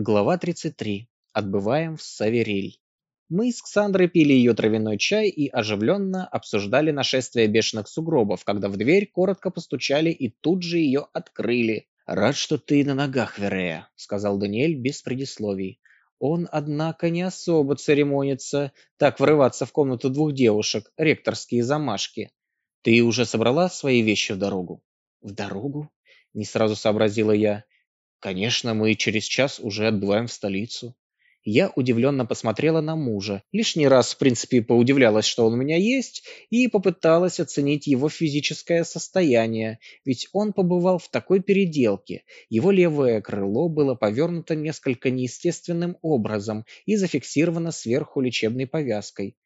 Глава 33. Отбываем в Савериль. Мы с Ксандрой пили ее травяной чай и оживленно обсуждали нашествие бешеных сугробов, когда в дверь коротко постучали и тут же ее открыли. «Рад, что ты на ногах, Верея», — сказал Даниэль без предисловий. Он, однако, не особо церемонится так врываться в комнату двух девушек, ректорские замашки. «Ты уже собрала свои вещи в дорогу?» «В дорогу?» — не сразу сообразила я. Конечно, мы через час уже отбываем в столицу. Я удивленно посмотрела на мужа, лишний раз, в принципе, поудивлялась, что он у меня есть, и попыталась оценить его физическое состояние, ведь он побывал в такой переделке. Его левое крыло было повернуто несколько неестественным образом и зафиксировано сверху лечебной повязкой.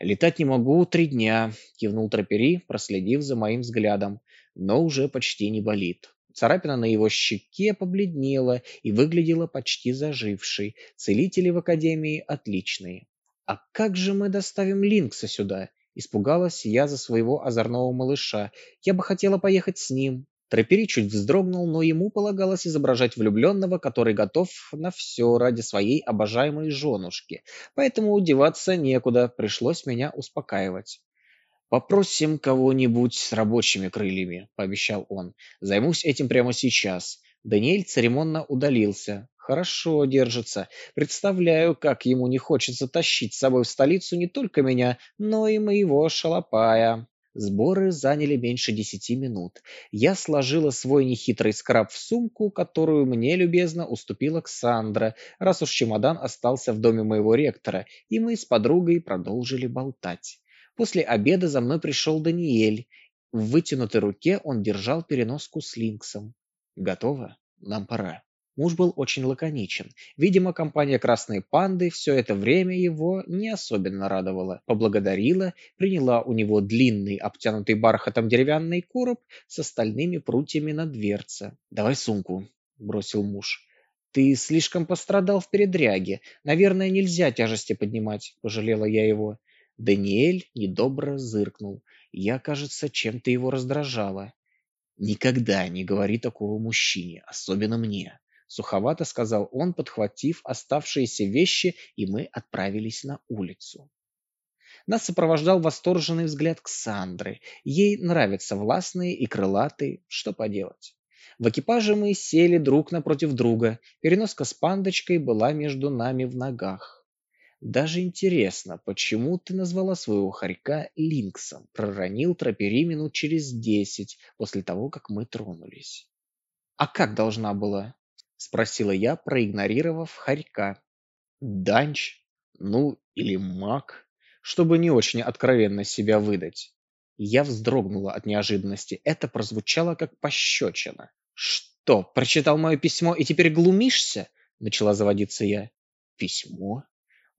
«Летать не могу три дня», — кивнул Трапери, проследив за моим взглядом, «но уже почти не болит». Царапина на его щеке побледнела и выглядела почти зажившей. Целители в академии отличные. «А как же мы доставим Линкса сюда?» Испугалась я за своего озорного малыша. Я бы хотела поехать с ним. Трапери чуть вздрогнул, но ему полагалось изображать влюбленного, который готов на все ради своей обожаемой женушки. Поэтому удеваться некуда, пришлось меня успокаивать. «Попросим кого-нибудь с рабочими крыльями», — пообещал он. «Займусь этим прямо сейчас». Даниэль церемонно удалился. «Хорошо держится. Представляю, как ему не хочется тащить с собой в столицу не только меня, но и моего шалопая». Сборы заняли меньше десяти минут. Я сложила свой нехитрый скраб в сумку, которую мне любезно уступила Ксандра, раз уж чемодан остался в доме моего ректора, и мы с подругой продолжили болтать. После обеда за мной пришел Даниэль. В вытянутой руке он держал переноску с линксом. «Готово? Нам пора». Муж был очень лаконичен. Видимо, компания «Красные панды» все это время его не особенно радовала. Поблагодарила, приняла у него длинный, обтянутый бархатом деревянный короб с остальными прутьями на дверце. «Давай сумку», — бросил муж. «Ты слишком пострадал в передряге. Наверное, нельзя тяжести поднимать», — пожалела я его. Даниэль недобро зыркнул. Я, кажется, чем-то его раздражала. «Никогда не говори такого мужчине, особенно мне», — суховато сказал он, подхватив оставшиеся вещи, и мы отправились на улицу. Нас сопровождал восторженный взгляд Ксандры. Ей нравятся властные и крылатые, что поделать. В экипаже мы сели друг напротив друга. Переноска с пандочкой была между нами в ногах. Даже интересно, почему ты назвала своего хорька Линксом? Проронил Тропери минут через десять после того, как мы тронулись. А как должна была? Спросила я, проигнорировав хорька. Данч? Ну, или маг? Чтобы не очень откровенно себя выдать. Я вздрогнула от неожиданности. Это прозвучало как пощечина. «Что, прочитал мое письмо и теперь глумишься?» Начала заводиться я. «Письмо?»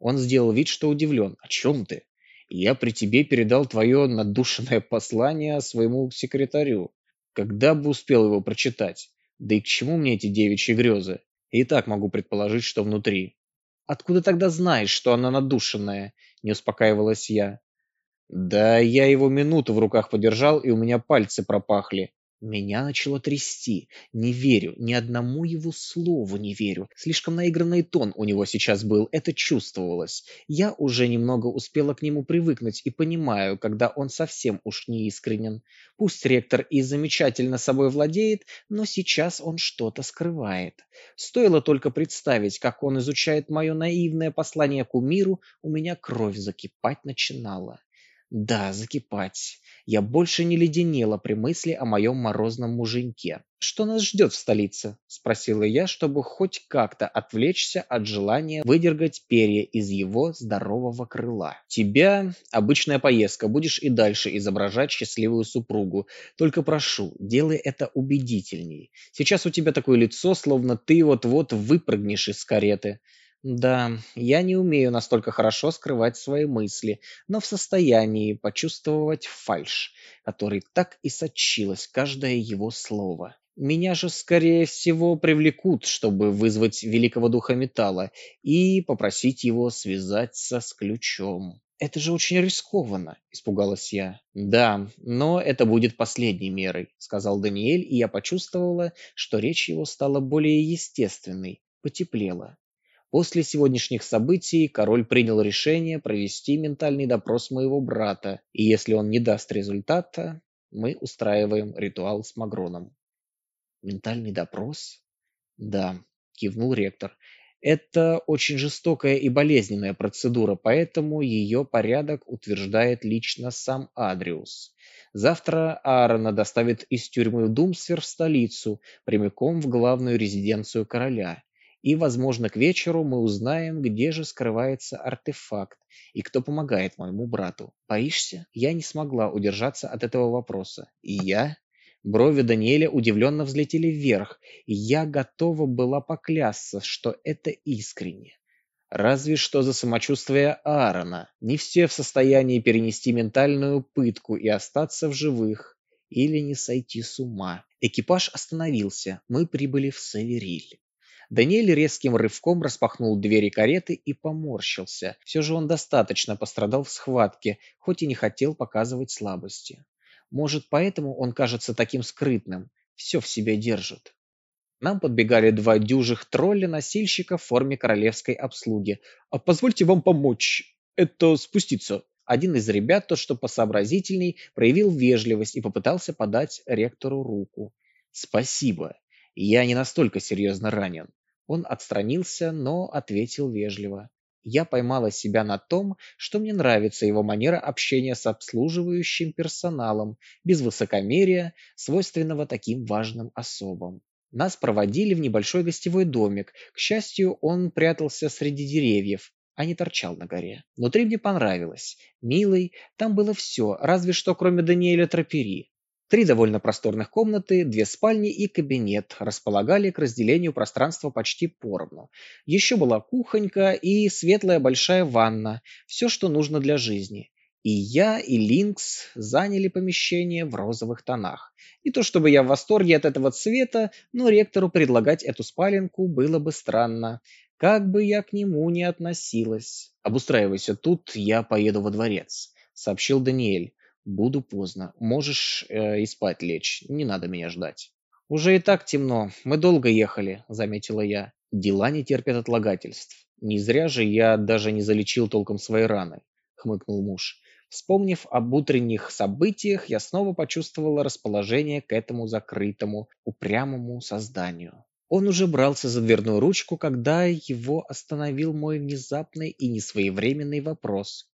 Он сделал вид, что удивлен. «О чем ты? Я при тебе передал твое надушенное послание своему секретарю. Когда бы успел его прочитать? Да и к чему мне эти девичьи грезы? И так могу предположить, что внутри». «Откуда тогда знаешь, что она надушенная?» – не успокаивалась я. «Да я его минуту в руках подержал, и у меня пальцы пропахли. Меня начало трясти. Не верю, ни одному его слову не верю. Слишком наигранный тон у него сейчас был, это чувствовалось. Я уже немного успела к нему привыкнуть и понимаю, когда он совсем уж не искренен. Пусть ректор и замечательно собой владеет, но сейчас он что-то скрывает. Стоило только представить, как он изучает мое наивное послание кумиру, у меня кровь закипать начинала. Да, закипать. Я больше не леденела при мысли о моем морозном муженьке. «Что нас ждет в столице?» – спросила я, чтобы хоть как-то отвлечься от желания выдергать перья из его здорового крыла. «Тебя обычная поездка, будешь и дальше изображать счастливую супругу. Только прошу, делай это убедительней. Сейчас у тебя такое лицо, словно ты вот-вот выпрыгнешь из кареты. Да, я не умею настолько хорошо скрывать свои мысли, но в состоянии почувствовать фальшь, которой так и сочилось каждое его слово. Меня же, скорее всего, привлекут, чтобы вызвать великого духа металла и попросить его связаться с ключом. Это же очень рискованно, испугалась я. Да, но это будет последней мерой, сказал Даниэль, и я почувствовала, что речь его стала более естественной, потеплела. После сегодняшних событий король принял решение провести ментальный допрос моего брата, и если он не даст результата, мы устраиваем ритуал с Магроном. Ментальный допрос? Да, кивнул ректор. Это очень жестокая и болезненная процедура, поэтому ее порядок утверждает лично сам Адриус. Завтра Аарона доставят из тюрьмы Думсвер в столицу, прямиком в главную резиденцию короля. И, возможно, к вечеру мы узнаем, где же скрывается артефакт и кто помогает моему брату. Боишься? Я не смогла удержаться от этого вопроса. И я? Брови Даниэля удивленно взлетели вверх, и я готова была поклясться, что это искренне. Разве что за самочувствие Аарона. Не все в состоянии перенести ментальную пытку и остаться в живых, или не сойти с ума. Экипаж остановился, мы прибыли в Савериль. Даниэль резким рывком распахнул двери кареты и поморщился. Все же он достаточно пострадал в схватке, хоть и не хотел показывать слабости. Может, поэтому он кажется таким скрытным, все в себе держит. Нам подбегали два дюжих тролля-носильщика в форме королевской обслуги. «А позвольте вам помочь. Это спуститься». Один из ребят, тот что посообразительней, проявил вежливость и попытался подать ректору руку. «Спасибо. Я не настолько серьезно ранен». Он отстранился, но ответил вежливо я поймала себя на том, что мне нравится его манера общения с обслуживающим персоналом, без высокомерия, свойственного таким важным особам. Нас проводили в небольшой гостевой домик. К счастью, он прятался среди деревьев, а не торчал на горе. Внутри мне понравилось. Милый, там было все, разве что кроме Даниэля Тропери. Три довольно просторных комнаты, две спальни и кабинет располагали к разделению пространства почти поровну. Еще была кухонька и светлая большая ванна, все, что нужно для жизни. И я, и Линкс заняли помещение в розовых тонах. Не то чтобы я в восторге от этого цвета, но ректору предлагать эту спаленку было бы странно. Как бы я к нему ни относилась. «Обустраивайся тут, я поеду во дворец», — сообщил Даниэль. Буду поздно. Можешь э, и спать лечь. Не надо меня ждать. Уже и так темно. Мы долго ехали, заметила я. Дела не терпят отлагательств. Не зря же я даже не залечил толком свои раны, хмыкнул муж. Вспомнив об утренних событиях, я снова почувствовала расположение к этому закрытому, упрямому созданию. Он уже брался за дверную ручку, когда его остановил мой внезапный и несвоевременный вопрос.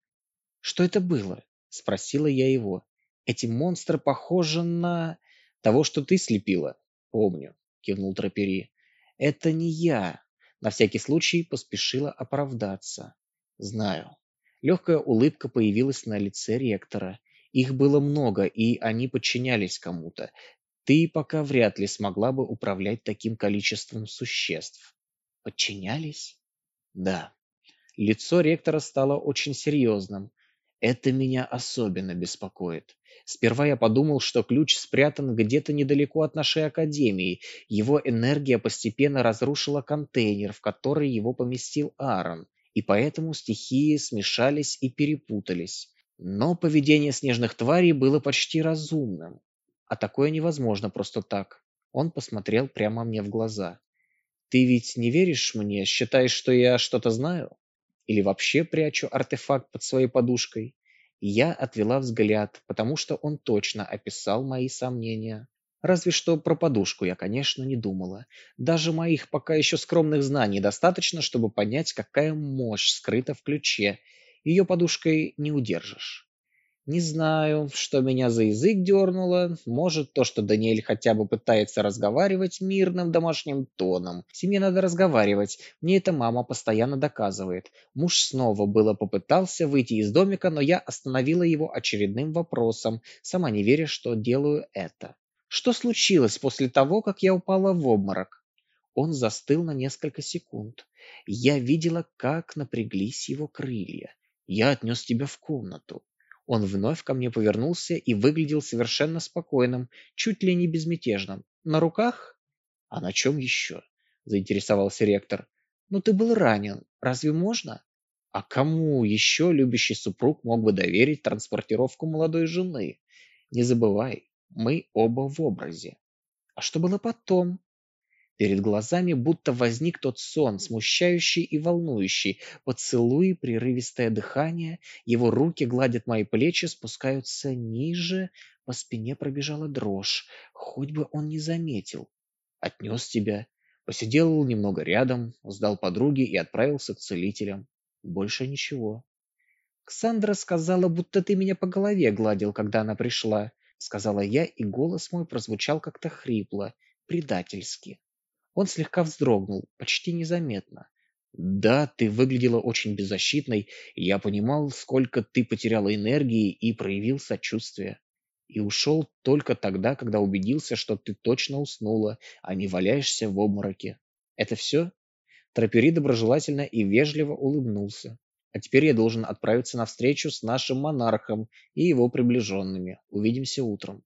Что это было? Спросила я его. Эти монстры похожи на... Того, что ты слепила. Помню, кивнул Трапери. Это не я. На всякий случай поспешила оправдаться. Знаю. Легкая улыбка появилась на лице ректора. Их было много, и они подчинялись кому-то. Ты пока вряд ли смогла бы управлять таким количеством существ. Подчинялись? Да. Лицо ректора стало очень серьезным. Это меня особенно беспокоит. Сперва я подумал, что ключ спрятан где-то недалеко от нашей академии. Его энергия постепенно разрушила контейнер, в который его поместил Аарон, и поэтому стихии смешались и перепутались. Но поведение снежных тварей было почти разумным. А такое невозможно просто так. Он посмотрел прямо мне в глаза. «Ты ведь не веришь мне? Считаешь, что я что-то знаю?» Или вообще прячу артефакт под своей подушкой. Я отвела взгляд, потому что он точно описал мои сомнения. Разве что про подушку я, конечно, не думала. Даже моих пока еще скромных знаний достаточно, чтобы понять, какая мощь скрыта в ключе. Ее подушкой не удержишь. Не знаю, что меня за язык дернуло. Может, то, что Даниэль хотя бы пытается разговаривать мирным домашним тоном. Семье надо разговаривать. Мне это мама постоянно доказывает. Муж снова было попытался выйти из домика, но я остановила его очередным вопросом, сама не веря, что делаю это. Что случилось после того, как я упала в обморок? Он застыл на несколько секунд. Я видела, как напряглись его крылья. Я отнес тебя в комнату. Он вновь ко мне повернулся и выглядел совершенно спокойным, чуть ли не безмятежным. На руках? А на чем еще? Заинтересовался ректор. Ну ты был ранен. Разве можно? А кому еще любящий супруг мог бы доверить транспортировку молодой жены? Не забывай, мы оба в образе. А что было потом? Перед глазами будто возник тот сон, смущающий и волнующий. Поцелуи, прерывистое дыхание, его руки гладят мои плечи, спускаются ниже, по спине пробежала дрожь. Хоть бы он не заметил. Отнес тебя, посидел немного рядом, сдал подруге и отправился к целителям. Больше ничего. Ксандра сказала, будто ты меня по голове гладил, когда она пришла, сказала я, и голос мой прозвучал как-то хрипло, предательски. Он слегка вздрогнул, почти незаметно. Да, ты выглядела очень беззащитной, и я понимал, сколько ты потеряла энергии и проявил сочувствие. И ушел только тогда, когда убедился, что ты точно уснула, а не валяешься в обмороке. Это все? Трапери доброжелательно и вежливо улыбнулся. А теперь я должен отправиться на встречу с нашим монархом и его приближенными. Увидимся утром.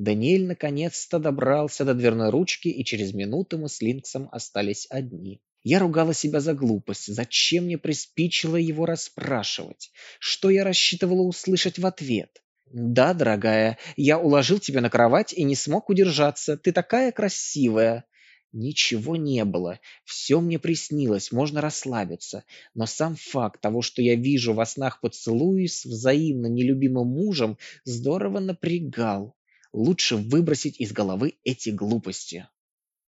Даниэль наконец-то добрался до дверной ручки, и через минуту мы с Линксом остались одни. Я ругала себя за глупость. Зачем мне приспичило его расспрашивать? Что я рассчитывала услышать в ответ? «Да, дорогая, я уложил тебя на кровать и не смог удержаться. Ты такая красивая!» Ничего не было. Все мне приснилось, можно расслабиться. Но сам факт того, что я вижу во снах поцелуи с взаимно нелюбимым мужем, здорово напрягал. Лучше выбросить из головы эти глупости.